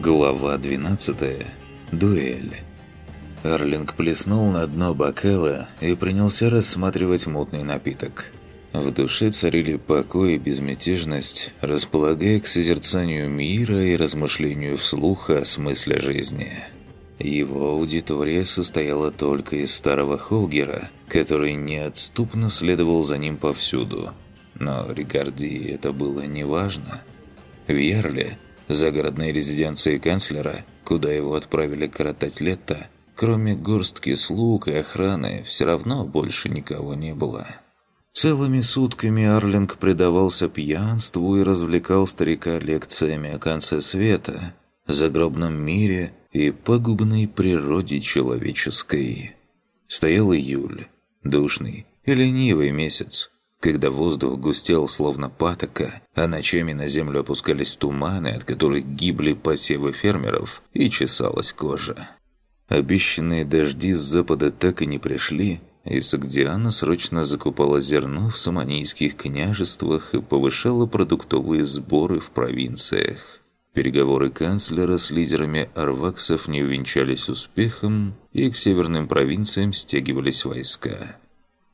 Глава 12. Дуэль. Арлинг плеснул на дно бокала и принялся рассматривать мутный напиток. В душе царили покой и безмятежность, располагая к созерцанию мира и размышлению вслух о смысле жизни. Его аудитория состояла только из старого Холгера, который неотступно следовал за ним повсюду. Но Рикарди это было неважно. В Ярле – загородной резиденции канцлера, куда его отправили коротать лето, кроме горстки слуг и охраны, все равно больше никого не было. Целыми сутками Арлинг предавался пьянству и развлекал старика лекциями о конце света, загробном мире и пагубной природе человеческой. Стоял июль, душный и ленивый месяц, когда воздух густел словно патока, а ночами на землю опускались туманы, от которых гибли посевы фермеров, и чесалась кожа. Обещанные дожди с запада так и не пришли, и Сагдиана срочно закупала зерно в саманийских княжествах и повышала продуктовые сборы в провинциях. Переговоры канцлера с лидерами арваксов не увенчались успехом, и к северным провинциям стягивались войска.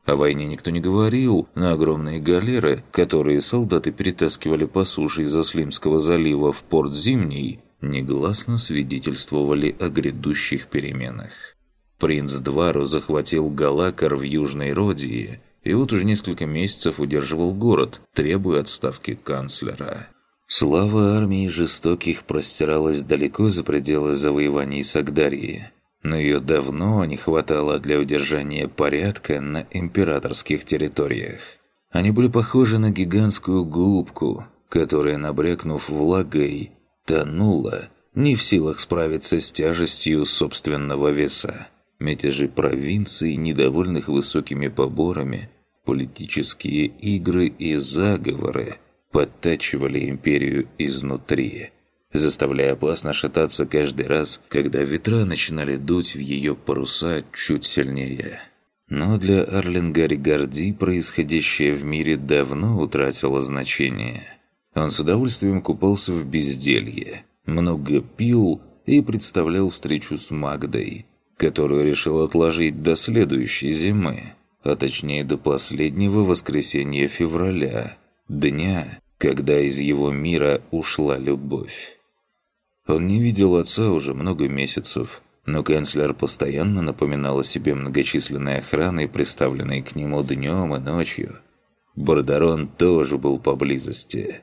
О войне никто не говорил, но огромные галеры, которые солдаты перетаскивали по суше из Аслимского залива в порт Зимний, негласно свидетельствовали о грядущих переменах. Принц Двару захватил Галакар в Южной Родии и вот уже несколько месяцев удерживал город, требуя отставки канцлера. Слава армии жестоких простиралась далеко за пределы завоеваний Сагдарии – но ее давно не хватало для удержания порядка на императорских территориях. Они были похожи на гигантскую губку, которая, набрякнув влагой, тонула, не в силах справиться с тяжестью собственного веса. Мятежи провинций, недовольных высокими поборами, политические игры и заговоры подтачивали империю изнутри – заставляя опасно шататься каждый раз, когда ветра начинали дуть в ее паруса чуть сильнее. Но для Арлингари Горди происходящее в мире давно утратило значение. Он с удовольствием купался в безделье, много пил и представлял встречу с Магдой, которую решил отложить до следующей зимы, а точнее до последнего воскресенья февраля, дня, когда из его мира ушла любовь. Он не видел отца уже много месяцев, но канцлер постоянно напоминал о себе многочисленной охраной, представленной к нему днем и ночью. Бардарон тоже был поблизости.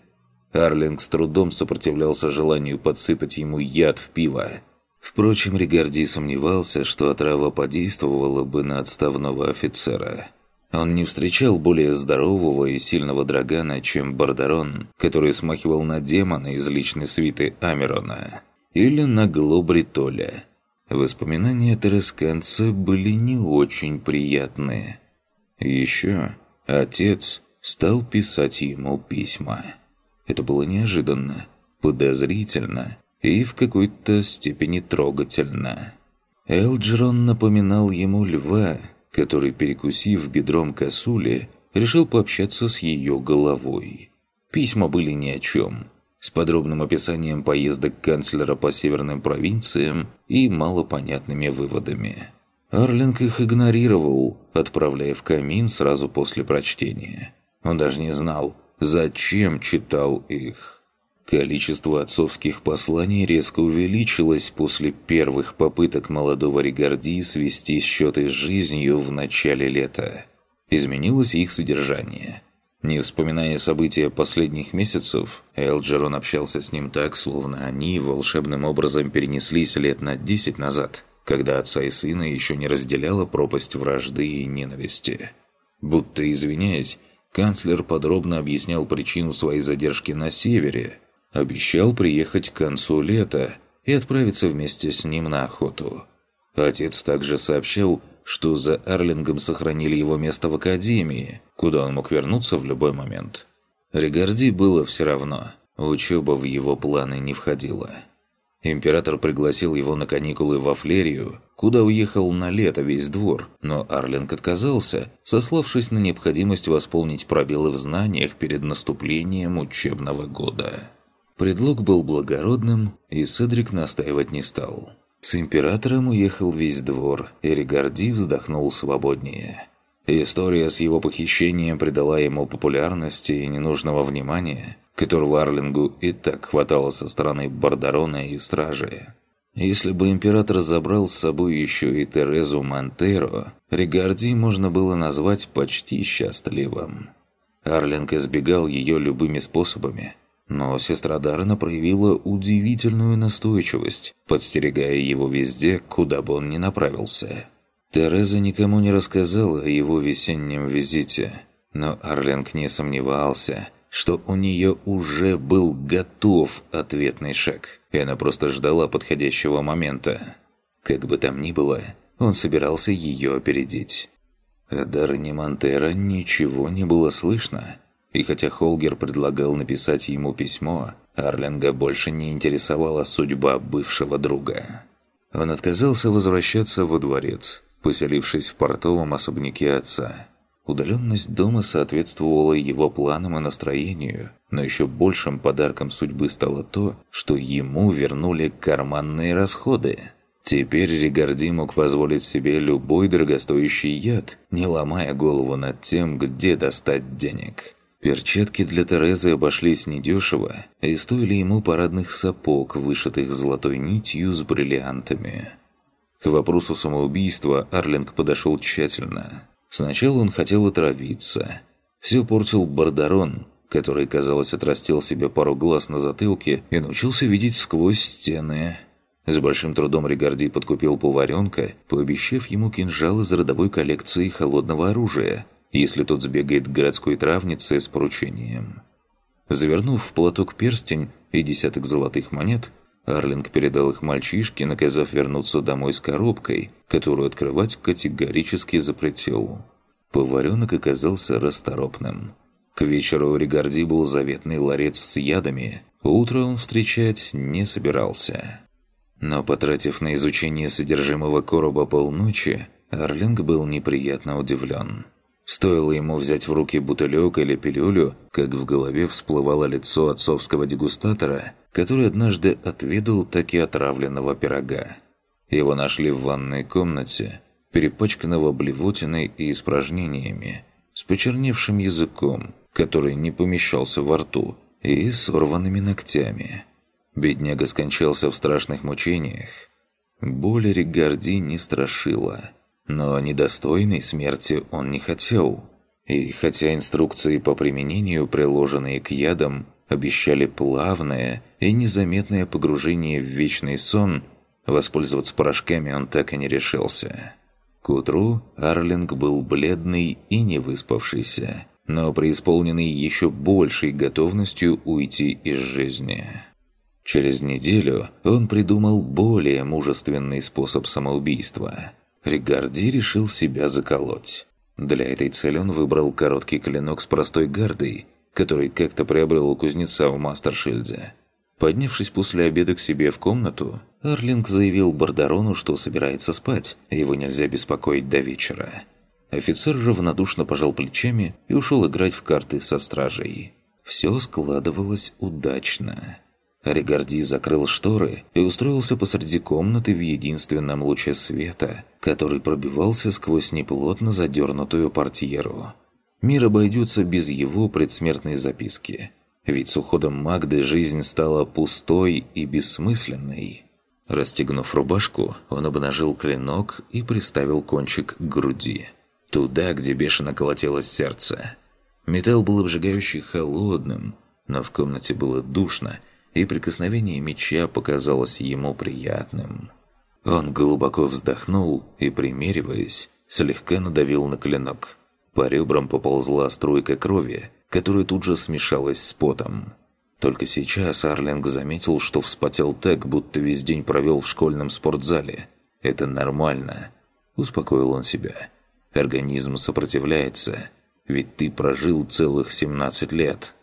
Арлинг с трудом сопротивлялся желанию подсыпать ему яд в пиво. Впрочем, Ригарди сомневался, что отрава подействовала бы на отставного офицера – он не встречал более здорового и сильного драгана, чем Бардарон, который смахивал на демона из личной свиты Амерона. Или на Глобритоля. Воспоминания Терасканца были не очень приятные. Еще отец стал писать ему письма. Это было неожиданно, подозрительно и в какой-то степени трогательно. Элджерон напоминал ему льва, который, перекусив бедром косули, решил пообщаться с ее головой. Письма были ни о чем, с подробным описанием поездок канцлера по северным провинциям и малопонятными выводами. Арлинг их игнорировал, отправляя в камин сразу после прочтения. Он даже не знал, зачем читал их. Количество отцовских посланий резко увеличилось после первых попыток молодого Ригарди свести счеты с жизнью в начале лета. Изменилось их содержание. Не вспоминая события последних месяцев, Элджерон общался с ним так, словно они волшебным образом перенеслись лет на десять назад, когда отца и сына еще не разделяла пропасть вражды и ненависти. Будто извиняясь, канцлер подробно объяснял причину своей задержки на севере – Обещал приехать к концу лета и отправиться вместе с ним на охоту. Отец также сообщил, что за Арлингом сохранили его место в академии, куда он мог вернуться в любой момент. Регарди было все равно, учеба в его планы не входила. Император пригласил его на каникулы во Флерию, куда уехал на лето весь двор, но Арлинг отказался, сославшись на необходимость восполнить пробелы в знаниях перед наступлением учебного года. Предлог был благородным, и Седрик настаивать не стал. С императором уехал весь двор, и Ригарди вздохнул свободнее. История с его похищением придала ему популярности и ненужного внимания, которого Арлингу и так хватало со стороны Бардарона и Стражи. Если бы император забрал с собой еще и Терезу Монтеро, Ригарди можно было назвать почти счастливым. Арлинг избегал ее любыми способами, но сестра Даррена проявила удивительную настойчивость, подстерегая его везде, куда бы он ни направился. Тереза никому не рассказала о его весеннем визите, но Арлинг не сомневался, что у нее уже был готов ответный шаг, и она просто ждала подходящего момента. Как бы там ни было, он собирался ее опередить. О Даррене Монтера ничего не было слышно, и хотя Холгер предлагал написать ему письмо, Арлинга больше не интересовала судьба бывшего друга. Он отказался возвращаться во дворец, поселившись в портовом особняке отца. Удаленность дома соответствовала его планам и настроению, но еще большим подарком судьбы стало то, что ему вернули карманные расходы. Теперь Ригарди мог позволить себе любой дорогостоящий яд, не ломая голову над тем, где достать денег. Перчатки для Терезы обошлись недешево и стоили ему парадных сапог, вышитых золотой нитью с бриллиантами. К вопросу самоубийства Арлинг подошел тщательно. Сначала он хотел отравиться. Все портил Бардарон, который, казалось, отрастил себе пару глаз на затылке и научился видеть сквозь стены. С большим трудом Ригарди подкупил поваренка, пообещав ему кинжал из родовой коллекции холодного оружия, если тот сбегает к городской травнице с поручением. Завернув в платок перстень и десяток золотых монет, Арлинг передал их мальчишке, наказав вернуться домой с коробкой, которую открывать категорически запретил. Поваренок оказался расторопным. К вечеру у Ригарди был заветный ларец с ядами, утро он встречать не собирался. Но потратив на изучение содержимого короба полночи, Арлинг был неприятно удивлен. Стоило ему взять в руки бутылек или пилюлю, как в голове всплывало лицо отцовского дегустатора, который однажды отведал таки отравленного пирога. Его нашли в ванной комнате, перепачканного блевотиной и испражнениями, с почерневшим языком, который не помещался во рту, и сорванными ногтями. Бедняга скончался в страшных мучениях. Боль Ригарди не страшила – но недостойной смерти он не хотел. И хотя инструкции по применению, приложенные к ядам, обещали плавное и незаметное погружение в вечный сон, воспользоваться порошками он так и не решился. К утру Арлинг был бледный и не выспавшийся, но преисполненный еще большей готовностью уйти из жизни. Через неделю он придумал более мужественный способ самоубийства – Ригарди решил себя заколоть. Для этой цели он выбрал короткий клинок с простой гардой, который как-то приобрел у кузнеца в Мастершильде. Поднявшись после обеда к себе в комнату, Арлинг заявил Бардарону, что собирается спать, его нельзя беспокоить до вечера. Офицер равнодушно пожал плечами и ушел играть в карты со стражей. Все складывалось удачно. Ригарди закрыл шторы и устроился посреди комнаты в единственном луче света, который пробивался сквозь неплотно задернутую портьеру. Мир обойдется без его предсмертной записки. Ведь с уходом Магды жизнь стала пустой и бессмысленной. Расстегнув рубашку, он обнажил клинок и приставил кончик к груди. Туда, где бешено колотилось сердце. Металл был обжигающий холодным, но в комнате было душно – и прикосновение меча показалось ему приятным. Он глубоко вздохнул и, примериваясь, слегка надавил на клинок. По ребрам поползла струйка крови, которая тут же смешалась с потом. Только сейчас Арлинг заметил, что вспотел так, будто весь день провел в школьном спортзале. «Это нормально», – успокоил он себя. «Организм сопротивляется, ведь ты прожил целых 17 лет».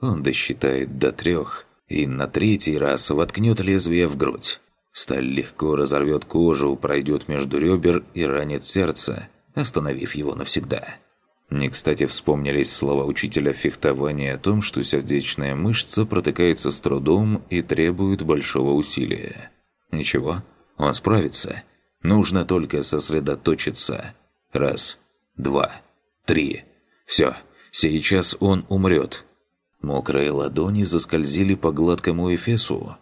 Он досчитает до трех – и на третий раз воткнет лезвие в грудь. Сталь легко разорвет кожу, пройдет между ребер и ранит сердце, остановив его навсегда. Не кстати вспомнились слова учителя фехтования о том, что сердечная мышца протыкается с трудом и требует большого усилия. Ничего, он справится. Нужно только сосредоточиться. Раз, два, три. Все, сейчас он умрет. Мокрые ладони заскользили по гладкому эфесу.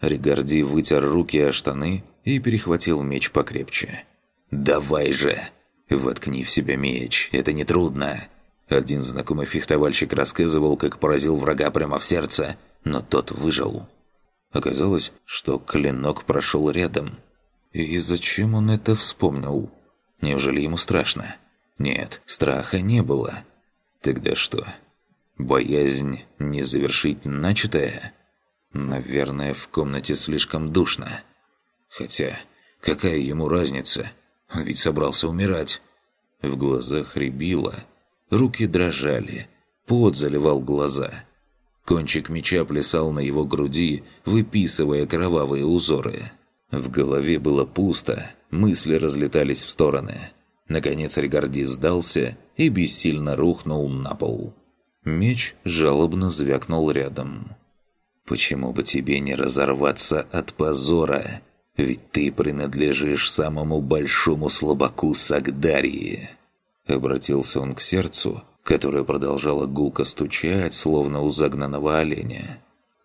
Ригарди вытер руки о штаны и перехватил меч покрепче. «Давай же!» «Воткни в себя меч, это нетрудно». Один знакомый фехтовальщик рассказывал, как поразил врага прямо в сердце, но тот выжил. Оказалось, что клинок прошел рядом. И зачем он это вспомнил? Неужели ему страшно? Нет, страха не было. Тогда что? Боязнь не завершить начатое? Наверное, в комнате слишком душно. Хотя, какая ему разница? Он ведь собрался умирать. В глазах рябило, руки дрожали, пот заливал глаза. Кончик меча плясал на его груди, выписывая кровавые узоры. В голове было пусто, мысли разлетались в стороны. Наконец Ригарди сдался и бессильно рухнул на пол. Меч жалобно звякнул рядом. «Почему бы тебе не разорваться от позора?» Ведь ты принадлежишь самому большому слабаку Сагдарии. Обратился он к сердцу, которое продолжало гулко стучать, словно у загнанного оленя.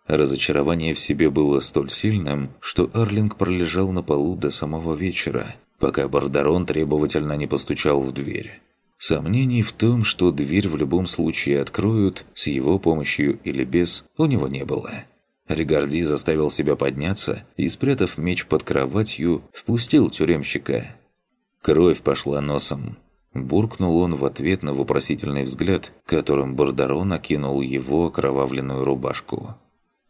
Разочарование в себе было столь сильным, что Арлинг пролежал на полу до самого вечера, пока Бардарон требовательно не постучал в дверь. Сомнений в том, что дверь в любом случае откроют, с его помощью или без, у него не было. Ригарди заставил себя подняться и, спрятав меч под кроватью, впустил тюремщика. Кровь пошла носом. Буркнул он в ответ на вопросительный взгляд, которым Бардаро накинул его окровавленную рубашку.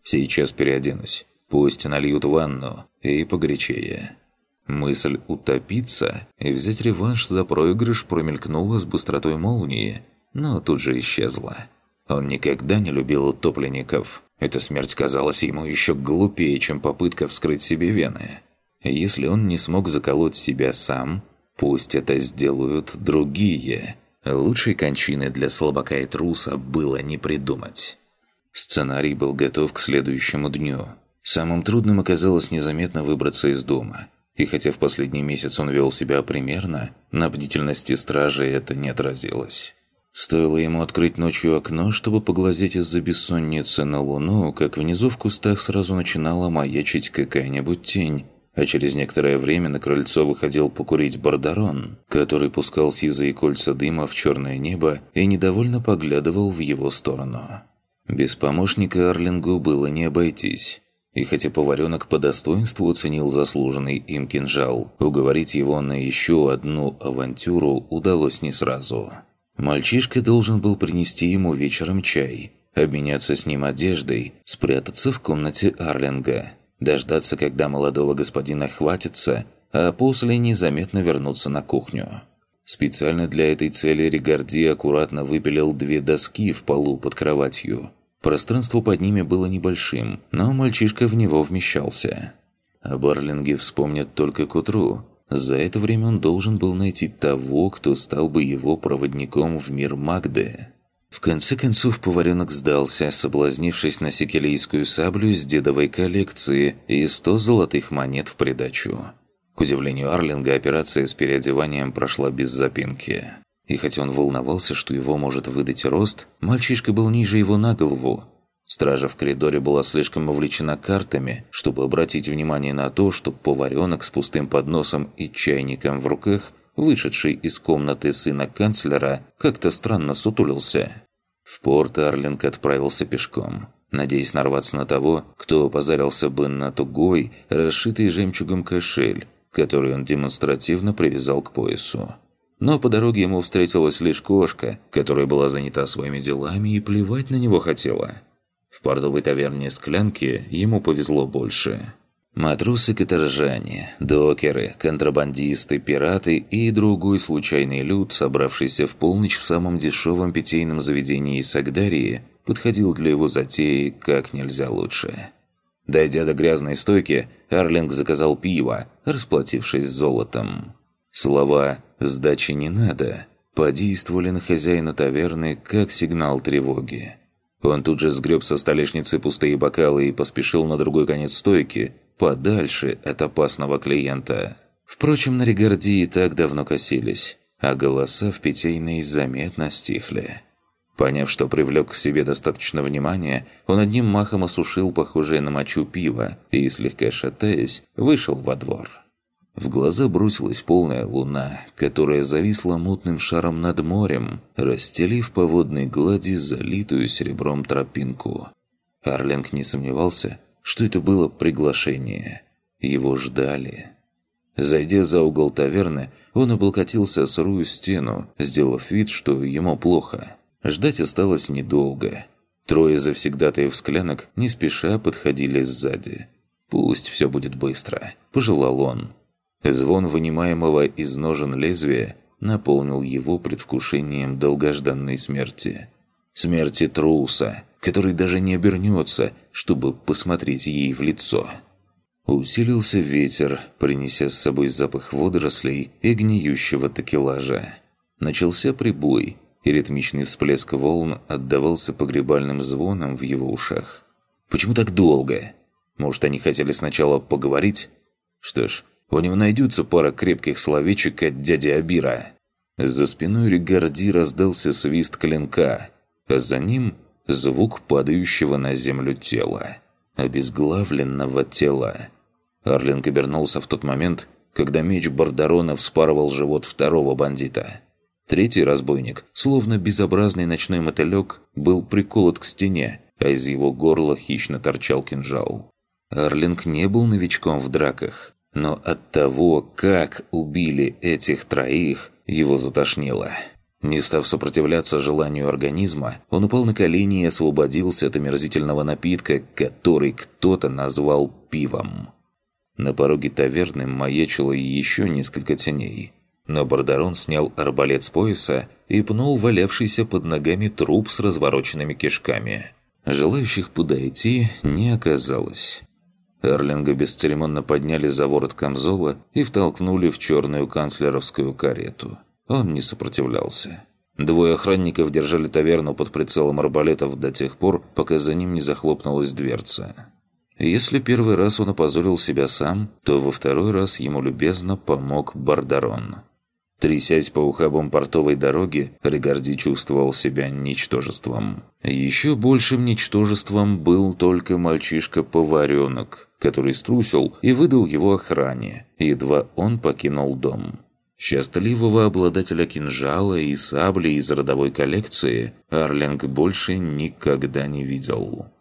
«Сейчас переоденусь. Пусть нальют ванну. И погорячее». Мысль утопиться и взять реванш за проигрыш промелькнула с быстротой молнии, но тут же исчезла. Он никогда не любил утопленников. Эта смерть казалась ему еще глупее, чем попытка вскрыть себе вены. Если он не смог заколоть себя сам, пусть это сделают другие. Лучшей кончины для слабака и труса было не придумать. Сценарий был готов к следующему дню. Самым трудным оказалось незаметно выбраться из дома. И хотя в последний месяц он вел себя примерно, на бдительности стражи это не отразилось. Стоило ему открыть ночью окно, чтобы поглазеть из-за бессонницы на луну, как внизу в кустах сразу начинала маячить какая-нибудь тень, а через некоторое время на крыльцо выходил покурить Бардарон, который пускал сизые кольца дыма в черное небо и недовольно поглядывал в его сторону. Без помощника Арлингу было не обойтись. И хотя поваренок по достоинству оценил заслуженный им кинжал, уговорить его на еще одну авантюру удалось не сразу – Мальчишка должен был принести ему вечером чай, обменяться с ним одеждой, спрятаться в комнате Арлинга, дождаться, когда молодого господина хватится, а после незаметно вернуться на кухню. Специально для этой цели Ригарди аккуратно выпилил две доски в полу под кроватью. Пространство под ними было небольшим, но мальчишка в него вмещался. Об Арлинге вспомнят только к утру, за это время он должен был найти того, кто стал бы его проводником в мир Магды. В конце концов, поваренок сдался, соблазнившись на сикелийскую саблю с дедовой коллекции и 100 золотых монет в придачу. К удивлению Арлинга, операция с переодеванием прошла без запинки. И хотя он волновался, что его может выдать рост, мальчишка был ниже его на голову, Стража в коридоре была слишком увлечена картами, чтобы обратить внимание на то, что поваренок с пустым подносом и чайником в руках, вышедший из комнаты сына канцлера, как-то странно сутулился. В порт Арлинг отправился пешком, надеясь нарваться на того, кто позарился бы на тугой, расшитый жемчугом кошель, который он демонстративно привязал к поясу. Но по дороге ему встретилась лишь кошка, которая была занята своими делами и плевать на него хотела – в портовой таверне «Склянки» ему повезло больше. Матросы-каторжане, докеры, контрабандисты, пираты и другой случайный люд, собравшийся в полночь в самом дешевом питейном заведении Сагдарии, подходил для его затеи как нельзя лучше. Дойдя до грязной стойки, Арлинг заказал пиво, расплатившись золотом. Слова «сдачи не надо» подействовали на хозяина таверны как сигнал тревоги. Он тут же сгреб со столешницы пустые бокалы и поспешил на другой конец стойки, подальше от опасного клиента. Впрочем, на Ригардии так давно косились, а голоса в питейной заметно стихли. Поняв, что привлек к себе достаточно внимания, он одним махом осушил похожее на мочу пиво и, слегка шатаясь, вышел во двор. В глаза бросилась полная луна, которая зависла мутным шаром над морем, расстелив по водной глади залитую серебром тропинку. Арлинг не сомневался, что это было приглашение. Его ждали. Зайдя за угол таверны, он облокотился о сырую стену, сделав вид, что ему плохо. Ждать осталось недолго. Трое завсегдатаев склянок не спеша подходили сзади. «Пусть все будет быстро», – пожелал он. Звон вынимаемого из ножен лезвия наполнил его предвкушением долгожданной смерти. Смерти труса, который даже не обернется, чтобы посмотреть ей в лицо. Усилился ветер, принеся с собой запах водорослей и гниющего такелажа. Начался прибой, и ритмичный всплеск волн отдавался погребальным звоном в его ушах. «Почему так долго? Может, они хотели сначала поговорить? Что ж, у него найдется пара крепких словечек от дяди Абира». За спиной Регарди раздался свист клинка, а за ним звук падающего на землю тела. Обезглавленного тела. Арлинг обернулся в тот момент, когда меч Бардарона вспарывал живот второго бандита. Третий разбойник, словно безобразный ночной мотылек, был приколот к стене, а из его горла хищно торчал кинжал. Арлинг не был новичком в драках, но от того, как убили этих троих, его затошнило. Не став сопротивляться желанию организма, он упал на колени и освободился от омерзительного напитка, который кто-то назвал пивом. На пороге таверны маячило еще несколько теней. Но Бардарон снял арбалет с пояса и пнул валявшийся под ногами труп с развороченными кишками. Желающих подойти не оказалось. Эрлинга бесцеремонно подняли за ворот камзола и втолкнули в черную канцлеровскую карету. Он не сопротивлялся. Двое охранников держали таверну под прицелом арбалетов до тех пор, пока за ним не захлопнулась дверца. Если первый раз он опозорил себя сам, то во второй раз ему любезно помог Бардарон. Трясясь по ухабам портовой дороги, Регарди чувствовал себя ничтожеством. Еще большим ничтожеством был только мальчишка-поваренок, который струсил и выдал его охране, едва он покинул дом. Счастливого обладателя кинжала и сабли из родовой коллекции Арлинг больше никогда не видел.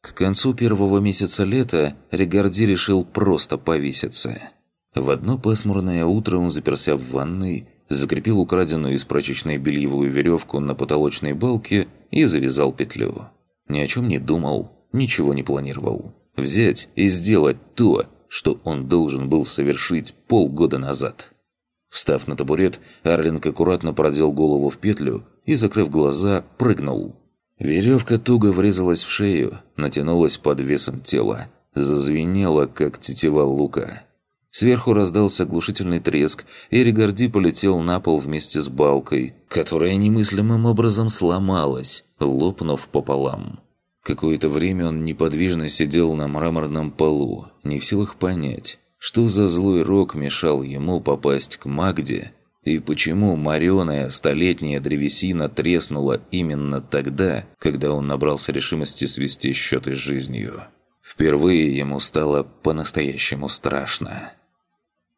К концу первого месяца лета Регарди решил просто повеситься. В одно пасмурное утро он заперся в ванной, закрепил украденную из прачечной бельевую веревку на потолочной балке и завязал петлю. Ни о чем не думал, ничего не планировал. Взять и сделать то, что он должен был совершить полгода назад. Встав на табурет, Арлинг аккуратно продел голову в петлю и, закрыв глаза, прыгнул. Веревка туго врезалась в шею, натянулась под весом тела, зазвенела, как тетива лука. Сверху раздался оглушительный треск, и Ригарди полетел на пол вместе с балкой, которая немыслимым образом сломалась, лопнув пополам. Какое-то время он неподвижно сидел на мраморном полу, не в силах понять, что за злой рок мешал ему попасть к Магде и почему мореная столетняя древесина треснула именно тогда, когда он набрался решимости свести счеты с жизнью? Впервые ему стало по-настоящему страшно.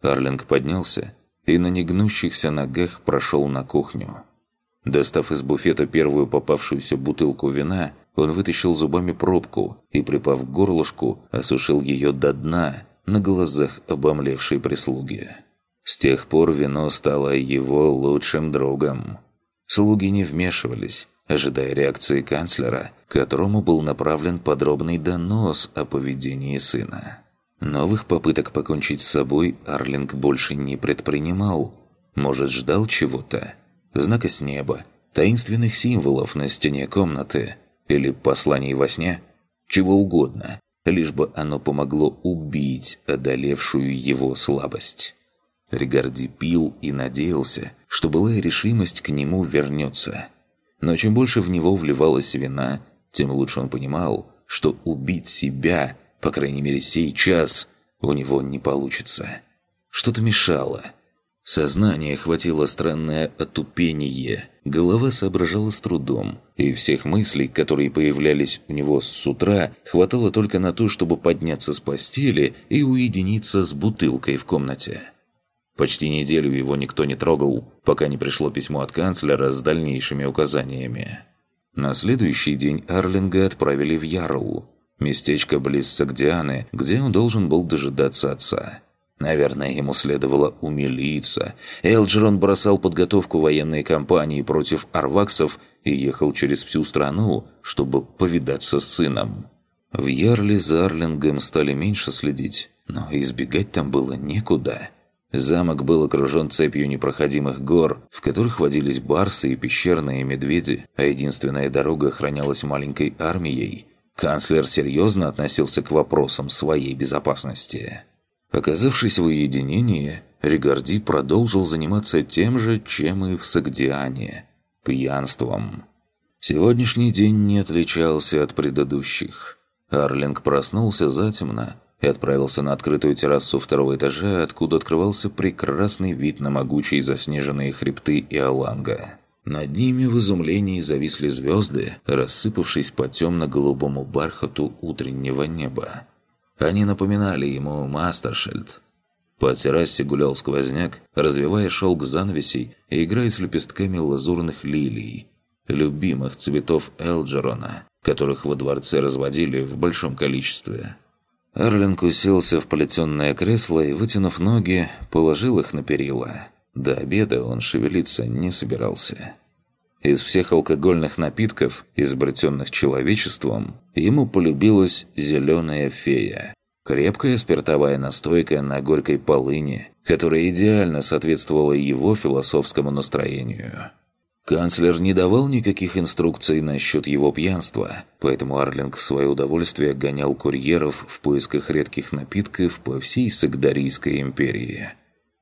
Арлинг поднялся и на негнущихся ногах прошел на кухню. Достав из буфета первую попавшуюся бутылку вина, он вытащил зубами пробку и, припав к горлышку, осушил ее до дна на глазах обомлевшей прислуги. С тех пор вино стало его лучшим другом. Слуги не вмешивались, ожидая реакции канцлера, которому был направлен подробный донос о поведении сына. Новых попыток покончить с собой Арлинг больше не предпринимал. Может, ждал чего-то? Знака с неба, таинственных символов на стене комнаты или посланий во сне? Чего угодно, лишь бы оно помогло убить одолевшую его слабость. Ригарди пил и надеялся, что былая решимость к нему вернется. Но чем больше в него вливалась вина, тем лучше он понимал, что убить себя, по крайней мере сейчас, у него не получится. Что-то мешало. Сознание хватило странное отупение. Голова соображала с трудом, и всех мыслей, которые появлялись у него с утра, хватало только на то, чтобы подняться с постели и уединиться с бутылкой в комнате. Почти неделю его никто не трогал, пока не пришло письмо от канцлера с дальнейшими указаниями. На следующий день Арлинга отправили в Ярл, местечко близ Сагдианы, где он должен был дожидаться отца. Наверное, ему следовало умилиться. Элджерон бросал подготовку военной кампании против арваксов и ехал через всю страну, чтобы повидаться с сыном. В Ярле за Арлингом стали меньше следить, но избегать там было некуда – Замок был окружен цепью непроходимых гор, в которых водились барсы и пещерные медведи, а единственная дорога охранялась маленькой армией. Канцлер серьезно относился к вопросам своей безопасности. Оказавшись в уединении, Ригарди продолжил заниматься тем же, чем и в Сагдиане – пьянством. Сегодняшний день не отличался от предыдущих. Арлинг проснулся затемно, и отправился на открытую террасу второго этажа, откуда открывался прекрасный вид на могучие заснеженные хребты Иоланга. Над ними в изумлении зависли звезды, рассыпавшись по темно-голубому бархату утреннего неба. Они напоминали ему Мастершельд. По террасе гулял сквозняк, развивая шелк занавесей и играя с лепестками лазурных лилий, любимых цветов Элджерона, которых во дворце разводили в большом количестве. Арлинг уселся в плетенное кресло и, вытянув ноги, положил их на перила. До обеда он шевелиться не собирался. Из всех алкогольных напитков, изобретенных человечеством, ему полюбилась «зеленая фея». Крепкая спиртовая настойка на горькой полыни, которая идеально соответствовала его философскому настроению. Канцлер не давал никаких инструкций насчет его пьянства, поэтому Арлинг в свое удовольствие гонял курьеров в поисках редких напитков по всей Сагдарийской империи.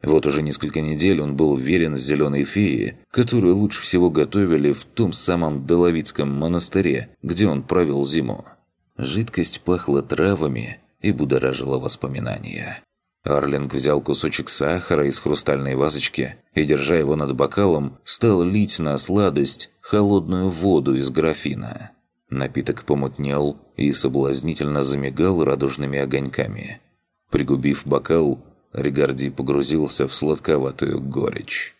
Вот уже несколько недель он был верен зеленой фее, которую лучше всего готовили в том самом Доловицком монастыре, где он провел зиму. Жидкость пахла травами и будоражила воспоминания. Арлинг взял кусочек сахара из хрустальной вазочки и, держа его над бокалом, стал лить на сладость холодную воду из графина. Напиток помутнел и соблазнительно замигал радужными огоньками. Пригубив бокал, Ригарди погрузился в сладковатую горечь.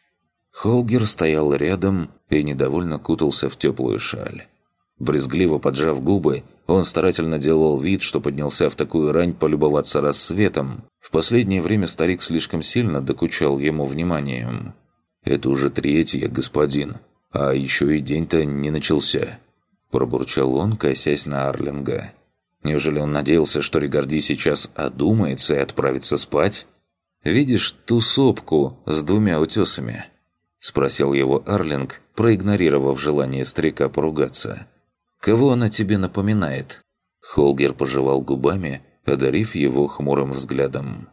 Холгер стоял рядом и недовольно кутался в теплую шаль. Брезгливо поджав губы, он старательно делал вид, что поднялся в такую рань полюбоваться рассветом. В последнее время старик слишком сильно докучал ему вниманием. «Это уже третье, господин. А еще и день-то не начался», – пробурчал он, косясь на Арлинга. «Неужели он надеялся, что Ригарди сейчас одумается и отправится спать?» «Видишь ту сопку с двумя утесами?» – спросил его Арлинг, проигнорировав желание старика поругаться. Кого она тебе напоминает?» Холгер пожевал губами, одарив его хмурым взглядом.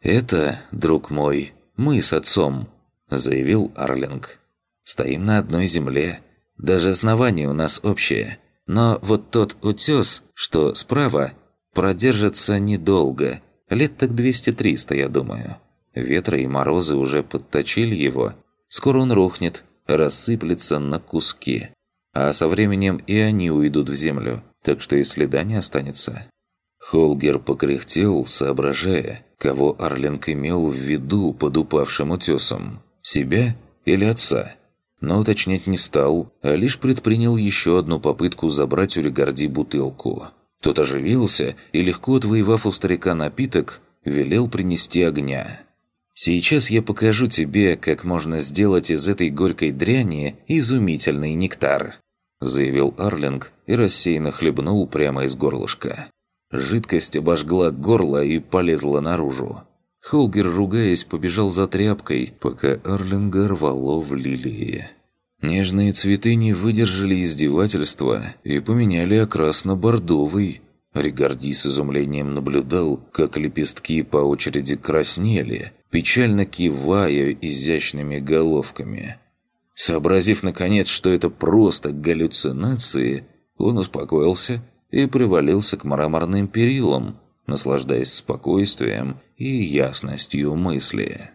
«Это, друг мой, мы с отцом», – заявил Арлинг. «Стоим на одной земле. Даже основание у нас общее. Но вот тот утес, что справа, продержится недолго. Лет так 200-300, я думаю. Ветры и морозы уже подточили его. Скоро он рухнет, рассыплется на куски а со временем и они уйдут в землю, так что и следа не останется. Холгер покряхтел, соображая, кого Арлинг имел в виду под упавшим утесом – себя или отца. Но уточнять не стал, а лишь предпринял еще одну попытку забрать у Регарди бутылку. Тот оживился и, легко отвоевав у старика напиток, велел принести огня. «Сейчас я покажу тебе, как можно сделать из этой горькой дряни изумительный нектар», заявил Арлинг и рассеянно хлебнул прямо из горлышка. Жидкость обожгла горло и полезла наружу. Холгер, ругаясь, побежал за тряпкой, пока Арлинга рвало в лилии. Нежные цветы не выдержали издевательства и поменяли окрас на бордовый. Ригарди с изумлением наблюдал, как лепестки по очереди краснели, печально кивая изящными головками. Сообразив, наконец, что это просто галлюцинации, он успокоился и привалился к мраморным перилам, наслаждаясь спокойствием и ясностью мысли.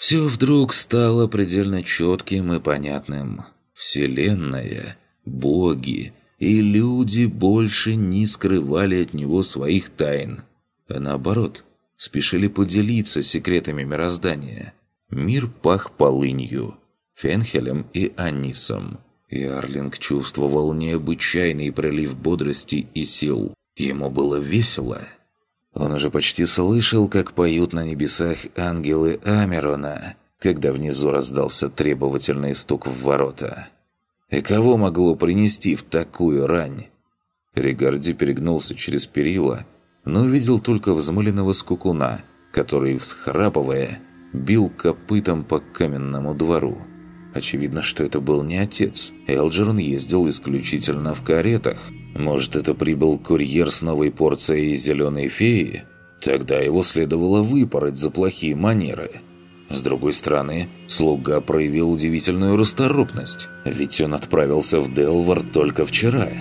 Все вдруг стало предельно четким и понятным. Вселенная, боги и люди больше не скрывали от него своих тайн, а наоборот, спешили поделиться секретами мироздания. Мир пах полынью, фенхелем и анисом. И Арлинг чувствовал необычайный прилив бодрости и сил. Ему было весело. Он уже почти слышал, как поют на небесах ангелы Амерона, когда внизу раздался требовательный стук в ворота. И кого могло принести в такую рань? Ригарди перегнулся через перила, но увидел только взмыленного скукуна, который, всхрапывая, бил копытом по каменному двору. Очевидно, что это был не отец. Элджерон ездил исключительно в каретах. Может, это прибыл курьер с новой порцией зеленой феи? Тогда его следовало выпороть за плохие манеры. С другой стороны, слуга проявил удивительную расторопность, ведь он отправился в Делвар только вчера –